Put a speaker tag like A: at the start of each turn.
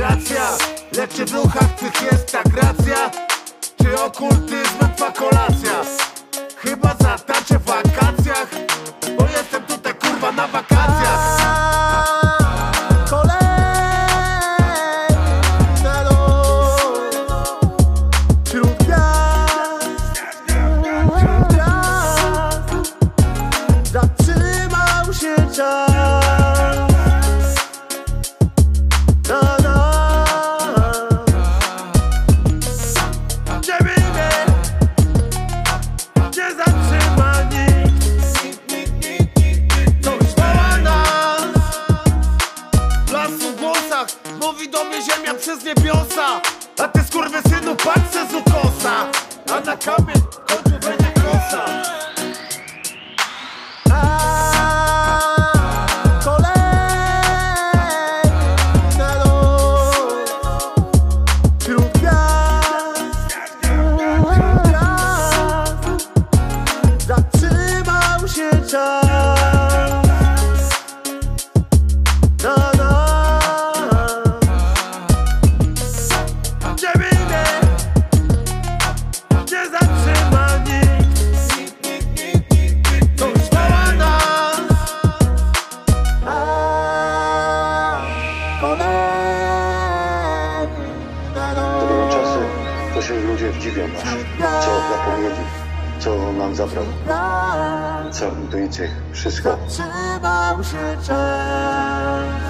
A: racja Lecz czy w ruchach tych jest ta gracja? Czy okultyzmem twa kolacja? Chyba zataczę ziemia przez niebiosa. A ty skurwysynu patrz se z ukosa. A na kamień końcu będzie kosa
B: Zatrzymał się czas
C: to się ludzie dziwią nas. Co zapowiedział, co nam zabrał, co intuicje, wszystko.
B: Zatrzymał się czas